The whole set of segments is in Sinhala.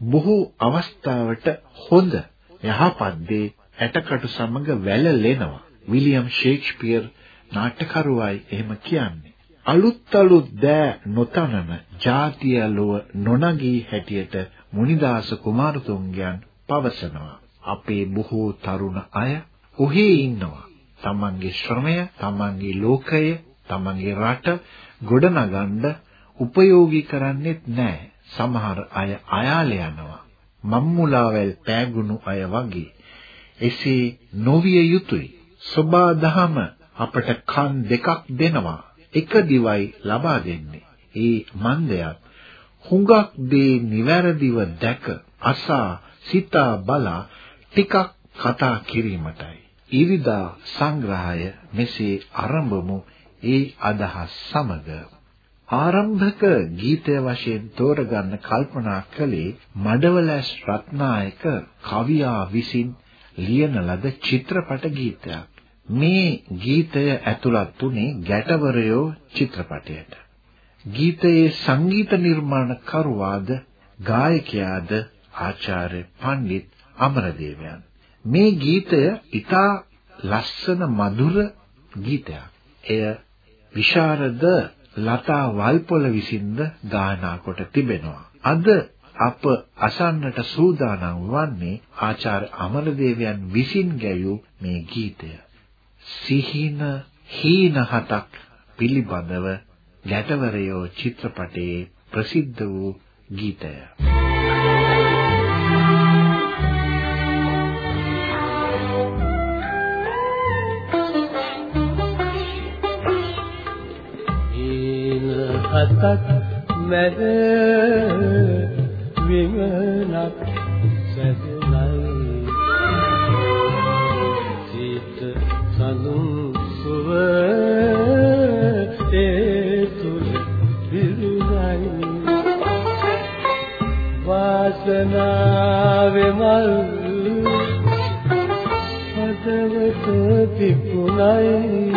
බොහෝ අවස්ථාවට හොඳ යහපත් දේ ඇටකටු සමග වැළලෙනවා. විලියම් ෂේක්ස්පියර් නාට්‍යකරුවයි එහෙම කියන්නේ. අලුත් අලුත් දෑ නොතනන ජාතිය ලොව නොනගී හැටියට මුනිදාස කුමාරතුංගයන් පවසනවා. අපේ බොහෝ තරුණ අය ඔහේ ඉන්නවා. තමන්ගේ ශ්‍රමය, තමන්ගේ ලෝකය, තමන්ගේ රට ගොඩනගන්න උපයෝගී කරන්නේත් නැහැ. සමහර අය අයාල යනවා. මම්මුලාවැල් පෑගුණු අය වගේ. එසේ නොවිය යුතුය. සබා දහම අපට කන් දෙකක් දෙනවා. එක දිවයි ලබා දෙන්නේ. ඒ මන්දයත් හුඟක් දේ නිවැරදිව දැක අසා සිතා බලා ටිකක් කතා කිරීමටයි. ඉරිදා සංග්‍රහය මෙසේ ආරම්භමු ඒ අදහස් සමග ආරම්භක ගීතය වශයෙන් තෝරගන්න කල්පනා කළේ මඩවලස් රත්නායක කවියා විසින් ලියන ලද චිත්‍රපට ගීතයක්. මේ ගීතය ඇතුළත් වුණේ ගැටවරයෝ චිත්‍රපටයට. ගීතයේ සංගීත නිර්මාණකරුවාද ගායකයාද ආචාර්ය පණ්ඩිත් අමරදේවයන්. මේ ගීතය ඉතා ලස්සන මధుර ගීතයක්. එය විශාරද ලතා වල්පොල විසින්ද ගායනා කොට තිබෙනවා. අද අප අසන්නට සූදානම් වන්නේ ආචාර්ය අමරදේවයන් විසින් ගැයූ මේ ගීතය. සිහින හීන හතක් පිළිබඳව ගැටවරයෝ චිත්‍රපටයේ ප්‍රසිද්ධ වූ ගීතය. හතක් මැද විමනක් සැදලයි සිත සඳුන් සුව ඒ තුල විරුණයි වාසනාවේ මල් හදවත තිබුණයි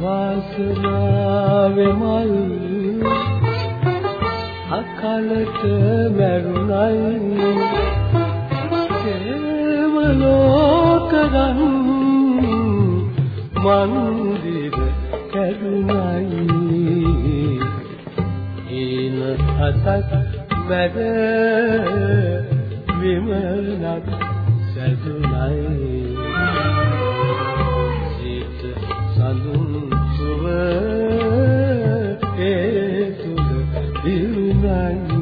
වාසනාවේ මල් අකලට මරුණයි. හේම ලෝකගන් මන්දිර කරුණයි ඊන අතක් මැද විමලත් සැදුනයි. සිත සඳුන් සුව ඒ තුල දිරුනයි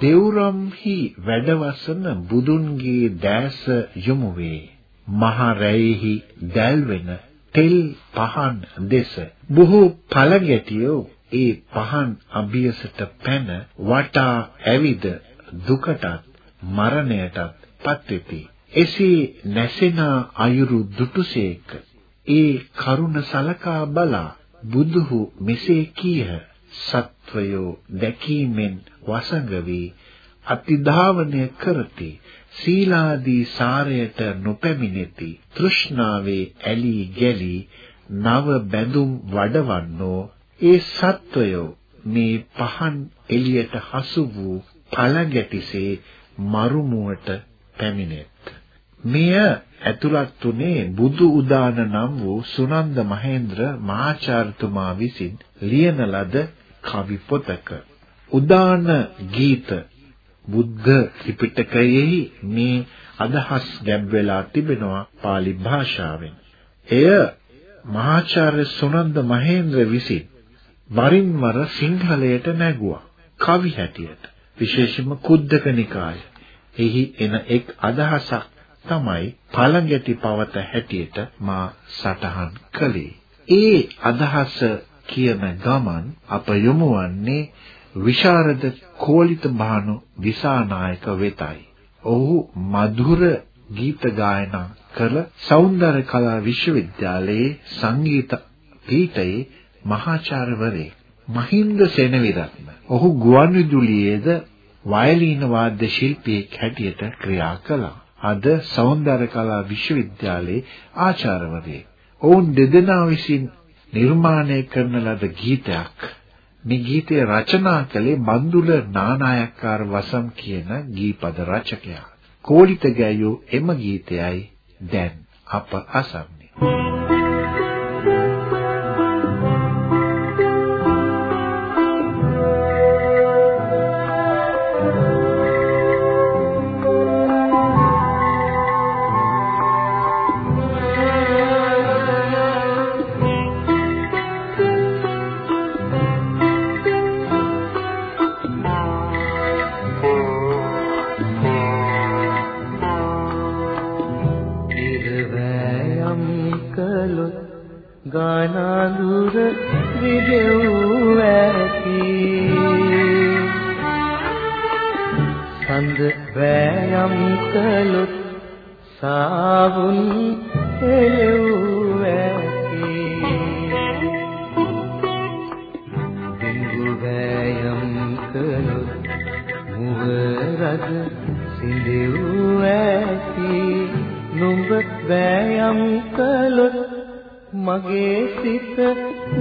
දෙව්රම්හි වැඩවසන බුදුන්ගේ දැස යොමු වේ. මහ රැයෙහි දැල්වෙන තෙල් පහන් දෙස. බොහෝ පළගැටියෝ ඒ පහන් අභියසට පැන වටා ඇවිද දුකටත් මරණයටත් පත්වෙති. එසේ නැසෙන අයුරු දුටුසේක. ඒ කරුණ සලකා බලා බුදුහු මෙසේ කීහ. සත්වයෝ දැකීමෙන් වසඟ වී අතිධාවනය කරති. සීලාදී සාරයට නොපැමිණෙති. තෘෂ්ණාවේ ඇලී ගැලී නව බැඳුම් වඩවන්නෝ ඒ සත්වයෝ මේ පහන් එළියට හසු වූ පළගැටිසේ මරුමුවට පැමිණෙත්. මෙය ඇතුළත් උනේ බුදු උදාන නම් වූ සුනන්ද මහේන්ද්‍ර මහාචාර්යතුමා විසින් ලියන ලද කවි පොතක. උදාන ගීත බුද්ධ ත්‍රිපිටකයෙහි මේ අදහස් ගැබ්වෙලා තිබෙනවා pāli භාෂාවෙන්. එය මහාචාර්ය සුනන්ද මහේන්ද්‍ර විසින් වරින් වර සිංහලයට නැගුවා කවි හැටියට විශේෂයෙන්ම කුද්දක නිකාය. එහි එන එක් අදහසක් තමයි පළඟැටි පවත හැටියට මා සටහන් කළේ. ඒ අදහස කියන ගමන් අප යොමු වන්නේ විශාරද කෝලිත භානු දිසානායක වෙතයි. ඔහු මధుර ගීත ගායනා කළ සෞන්දර්ය කලා විශ්වවිද්‍යාලයේ සංගීත පීඨයේ මහාචාර්යවරේ මහින්ද සෙනවිරත්න. ඔහු ගුවන්විදුලියේද වයලීන වාද්‍ය ශිල්පියෙක් හැටියට ක්‍රියා කළා. අද සෞන්දර්ය කලා විශ්වවිද්‍යාලයේ ආචාර්යවරයෙක්. ඔවුන් දෙදෙනා විසින් නිර්මාණය කරන ලද ගීතයක් මේ ගීතය රචනා කළේ බන්දුල නානායක්කාර වසම් කියන ගීපද රචකයා. කෝලිත ගැයූ එම ගීතයයි දැන් අප අසන්නේ. ගානඳුර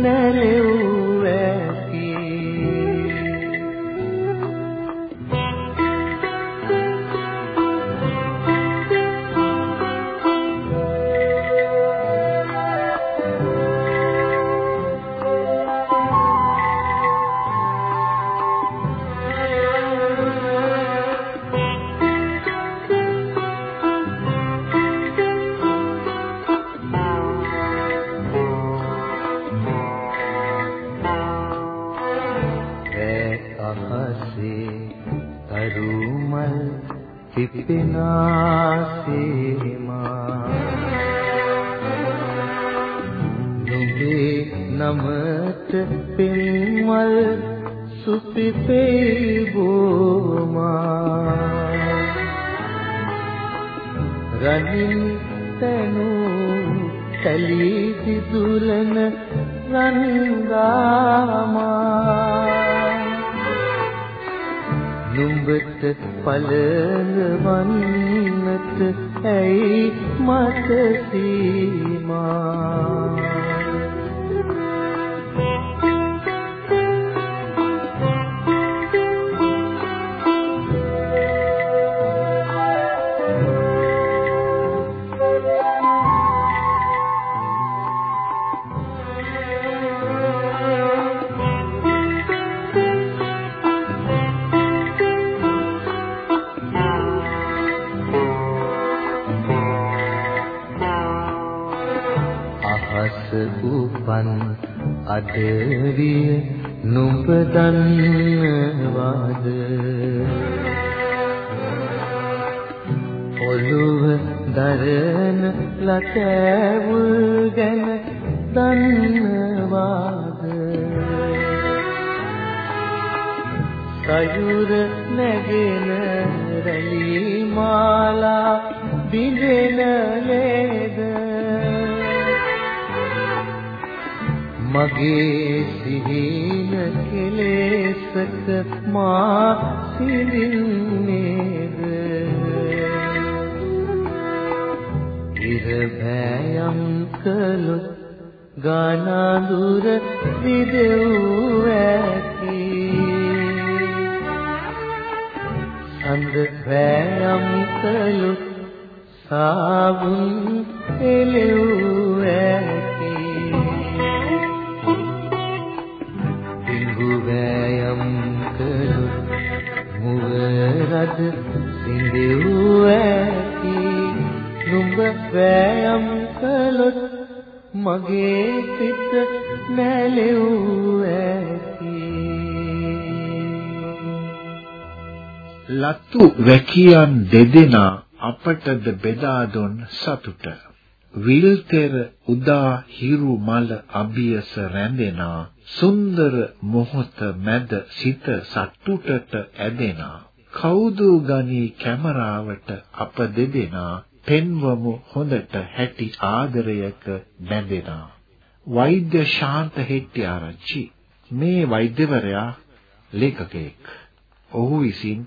ನರೆಯು පෙන්වල් සුපිපේ බෝමා. රණින් තනු කලී සිදුලන රන්දාමා නුඹට පලවන්නට ඇයි මට සීමා? උපන් අදවිය නුඹ දන්නවාද ඔළුව දරන ලකැවුල් ගැන දන්නවාද? සයුර නැගෙන රැලි මාලා බිඳෙන මගේ සිහින කෙලෙසක මා සිඳින්නේද? ඉර බෑයම් කළොත් ගානාදුර විදෙව් ඇති. සඳ බෑයම් කළොත් සාවුන් එළෙව් ඇති. රද සිඳෙව් ඇති නුඹ බෑයම් කළොත් මගේ සිත නැලෙව් ඇති ලතු වැකියන් දෙදෙනා අපටද බෙදා දුන් සතුට. විල්තෙර උදා හිරු මල අභියස රැඳෙනා. සුන්දර මොහොත මැද සිත සතුටට ඇදෙනා. කවුදු ගනී කැමරාවට අප දෙදෙනා පෙන්වමු හොඳට හැටි ආදරයක බැඳෙනා. වෛද්‍ය ශාන්ත හෙට්ටිආරච්චි මේ වෛද්‍යවරයා ලේඛකයෙක්. ඔහු විසින්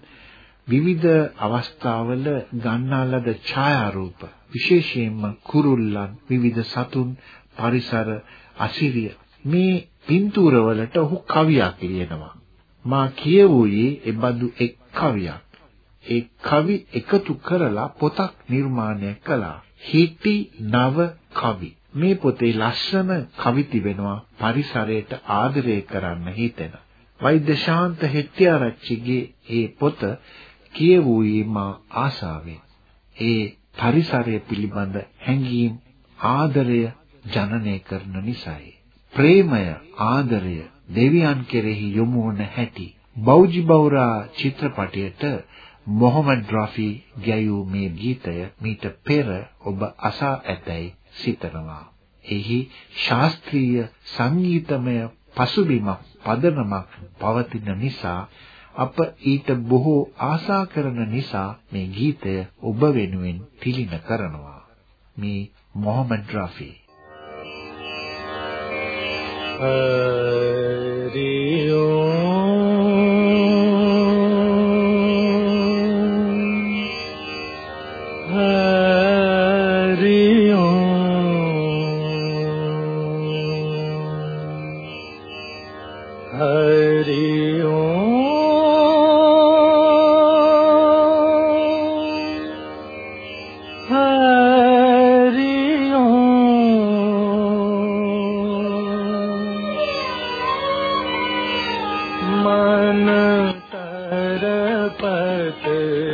විවිධ අවස්ථාවල ගන්නා ලද ඡායාරූප විශේෂයෙන්ම කුරුල්ලන් විවිධ සතුන් පරිසර අසිරිය මේ පින්තූරවලට ඔහු කවියක් ලියනවා මා කියවුවේ එබඳු එක් කවියක්. ඒ කවි එකතු කරලා පොතක් නිර්මාණය කළා. හිටි නව කවි. මේ පොතේ ලස්සන කවි තිබෙනවා පරිසරයට ආදරය කරන්න හිතෙන. වෛද්‍ය ශාන්ත හෙට්ටිආරච්චිගේ ඒ පොත කියවුවේ මා ආසාවෙන්. ඒ පරිසරය පිළිබඳ හැඟීම් ආදරය ජනනය කරන නිසායි. ප්‍රේමය ආදරය දෙවියන් කෙරෙහි යොමු වන හැටි බෞජි බෞරා චිත්‍රපටයට මොහමඩ් රෆි ගැයූ මේ ගීතය මීට පෙර ඔබ අසා ඇතැයි සිතනවා. එහි ශාස්ත්‍රීය සංගීතමය පසුබිමක් පදනමක් පවතින නිසා අප ඊට බොහෝ ආසා කරන නිසා මේ ගීතය ඔබ වෙනුවෙන් තිලින කරනවා. මේ මොහමඩ් රෆි හරියෝ से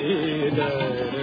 Hare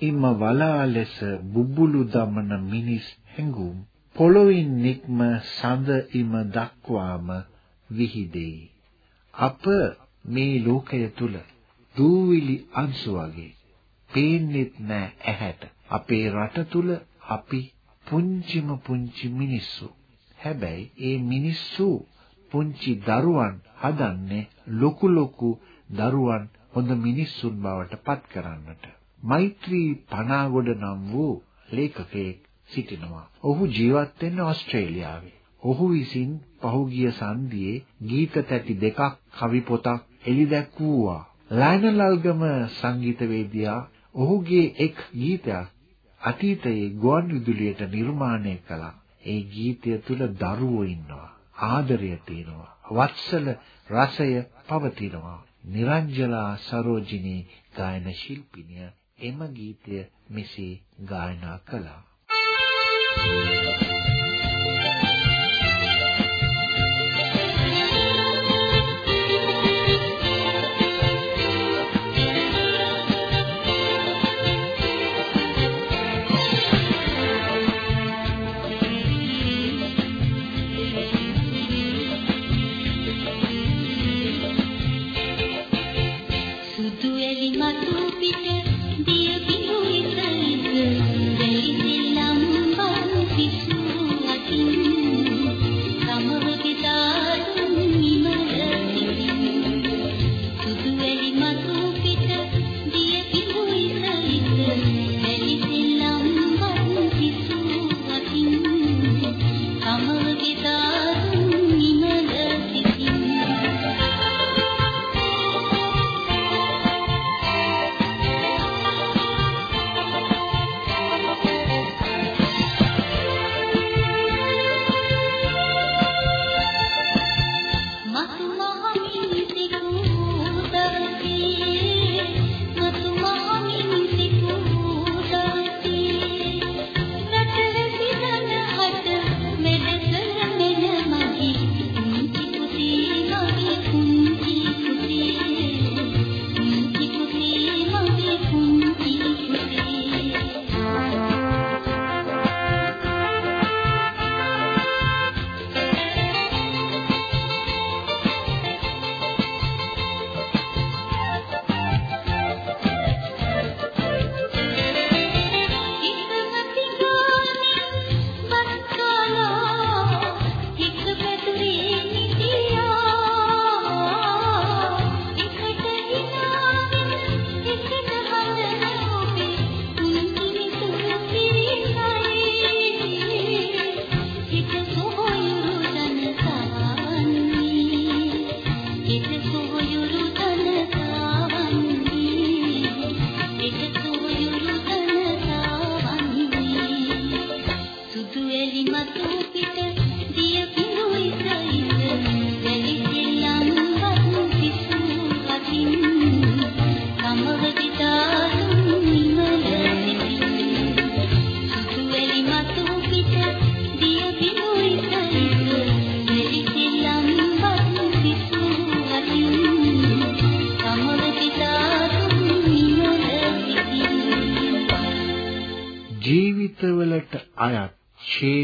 ඉම වලා ලෙස බුබුලු දමන මිනිස් හැඟුම් පොළොවින් නික්ම සඳ ඉම දක්වාම විහිදෙයි. අප මේ ලෝකය තුල දූවිලි අංශු වගේ පේන්නෙත් නෑ ඇහැට. අපේ රට තුල අපි පුංචිම පුංචි මිනිස්සු. හැබැයි ඒ මිනිස්සු පුංචි දරුවන් හදන්නේ ලොකු ලොකු දරුවන් හොඳ මිනිස්සුන් බවට පත් කරන්නට. මෛත්‍රී පනාගොඩ නම් වූ ලේඛකයෙක් සිටිනවා. ඔහු ජීවත් වෙන්නේ ඕස්ට්‍රේලියාවේ. ඔහු විසින් පහුගිය සන්ධියේ ගීත තැටි දෙකක් කවි පොතක් එළිදැක්වුවා. ලයනල් අල්ගම සංගීතවේදියා ඔහුගේ එක් ගීතයක් අතීතයේ ගුවන් විදුලියට නිර්මාණය කළා. ඒ ගීතය තුල දරුවෝ ඉන්නවා. ආදරය තියෙනවා. වත්සල රසය පවතිනවා. නිරංජලා සරෝජිනී ගායන ශිල්පිනිය එම ගීතය මෙසේ ගායනා කළා. සුදු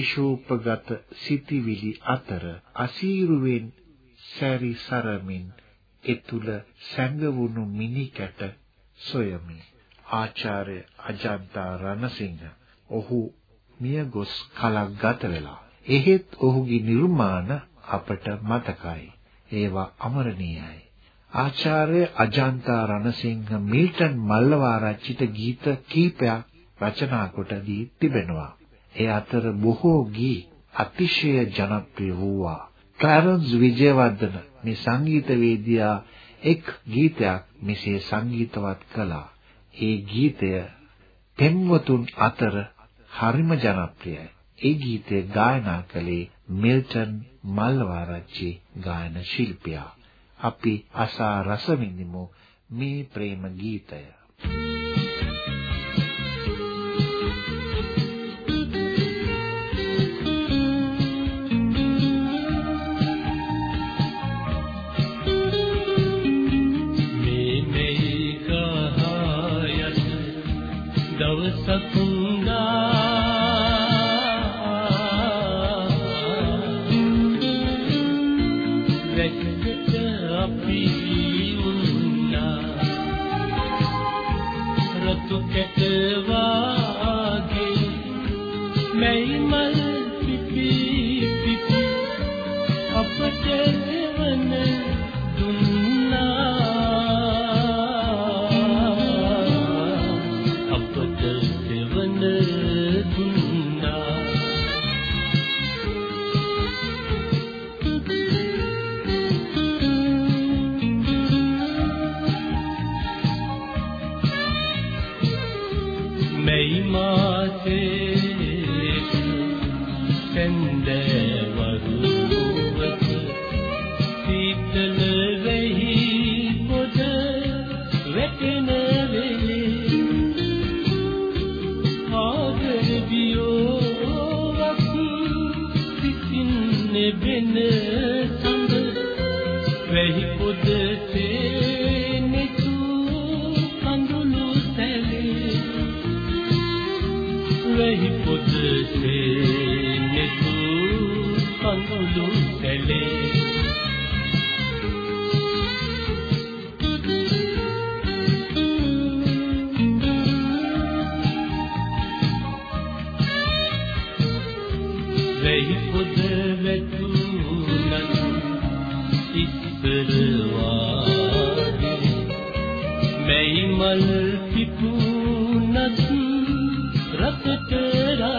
ශේෂෝපගත සිටිවිලි අතර අසීරුවෙන් සැරි සරමින් එතුල සැඟවුණු මිනිකැට සොයමි. ආචාර්ය අජන්තා රණසිංහ ඔහු මිය ගොස් කලක් ගත වෙලා. එහෙත් ඔහුගේ නිර්මාණ අපට මතකයි. ඒවා අමරණීයයි. ආචාර්ය අජන්තා රණසිංහ මිල්ටන් මල්ලවාරච්චිට ගීත කීපයක් රචනා කොට දී තිබෙනවා. ඒ අතර බොහෝ ගී අතිශය ජනප්‍රිය වූවා. ක්ලැරන්ස් විජයවර්ධන මේ සංගීතවේදියා එක් ගීතයක් මෙසේ සංගීතවත් කළා. ඒ ගීතය පෙම්වතුන් අතර හරිම ජනප්‍රියයි. ඒ ගීතය ගායනා කළේ මිල්ටන් මල්ලවාරච්චි ගායන ශිල්පියා. අපි අසා රස විඳිමු මේ ප්‍රේම ගීතය. सकूं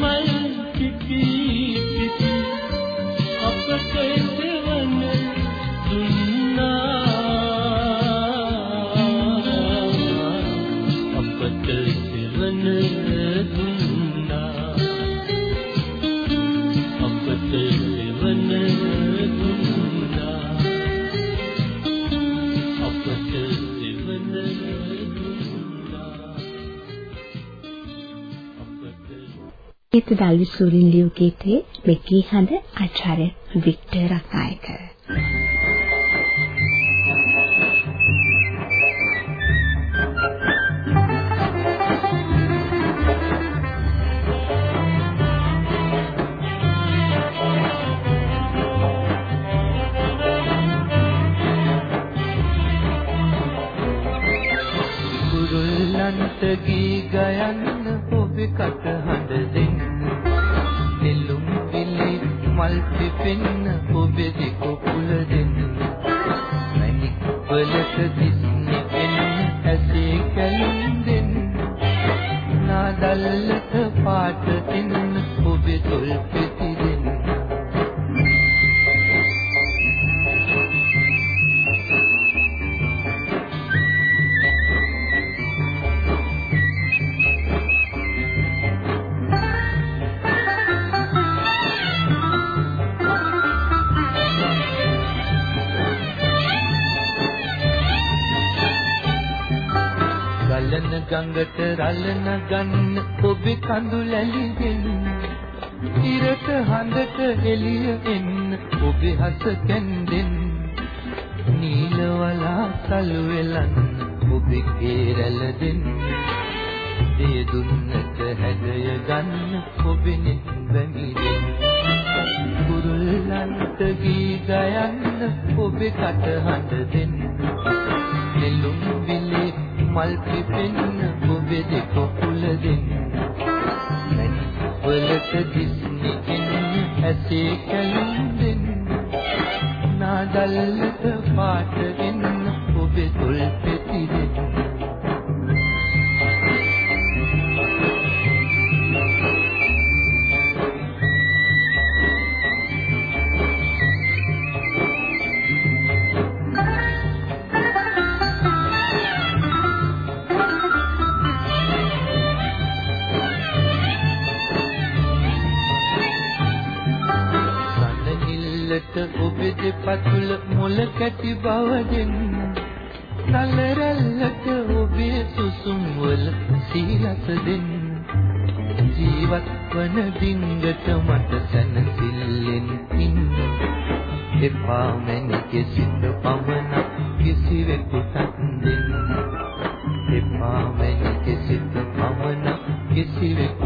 මල් ගීත දල්වි සූරින් ලියු ගීතේ මෙකී හඳ ආචාර්ය වික්ටර් රකායක කුරුල්ලන්ට ගී ගයන්න ඔබේ කට හඬ දෙන්න. නෙළුම් පිලි මල් පිපෙන්න ඔබේ දිග කුල දෙන්න. මැණික් වලට දිස්නි ගඟට රළ නගන්න ඔබේ කඳුලැලි දෙන්න ඉරට හඳට එළිය එන්න ඔබේ හස කැන්දෙන්න. නීල වලාසල් වෙලන්න ඔබේ කේරළ දෙන්න. දේ දුන්නට හැදය ගන්න ඔබේ නෙත් වැමි දෙන්න. කුරුල්ලන්ට ගී ගයන්න ඔබේ කට හඬ දෙන්න. නෙළුම් විලේ මල් පිපෙන්න ඔබේ දෙක කුල දෙන්න වලට දිස්නි එන්න ඇසේ කැලුම් දෙන්න. නාදල්ලට පාට එන්න ඔබේ තොල් පෙති දෙන්න. ඔබේ දෙපතුල මුල කැටි බව දෙන්න නල රැල්ලට ඔබේ සුසුම් වල සීලස දෙන්න ජීවත් වන දින්ගට මට සැනසෙල්ලෙන් ඉන්න එපා මැනිකේ සිත පමණ කිසිවෙකුටත් දෙන්න. එපා මැනිකේ සිත පමණ කිසිවෙකුටත්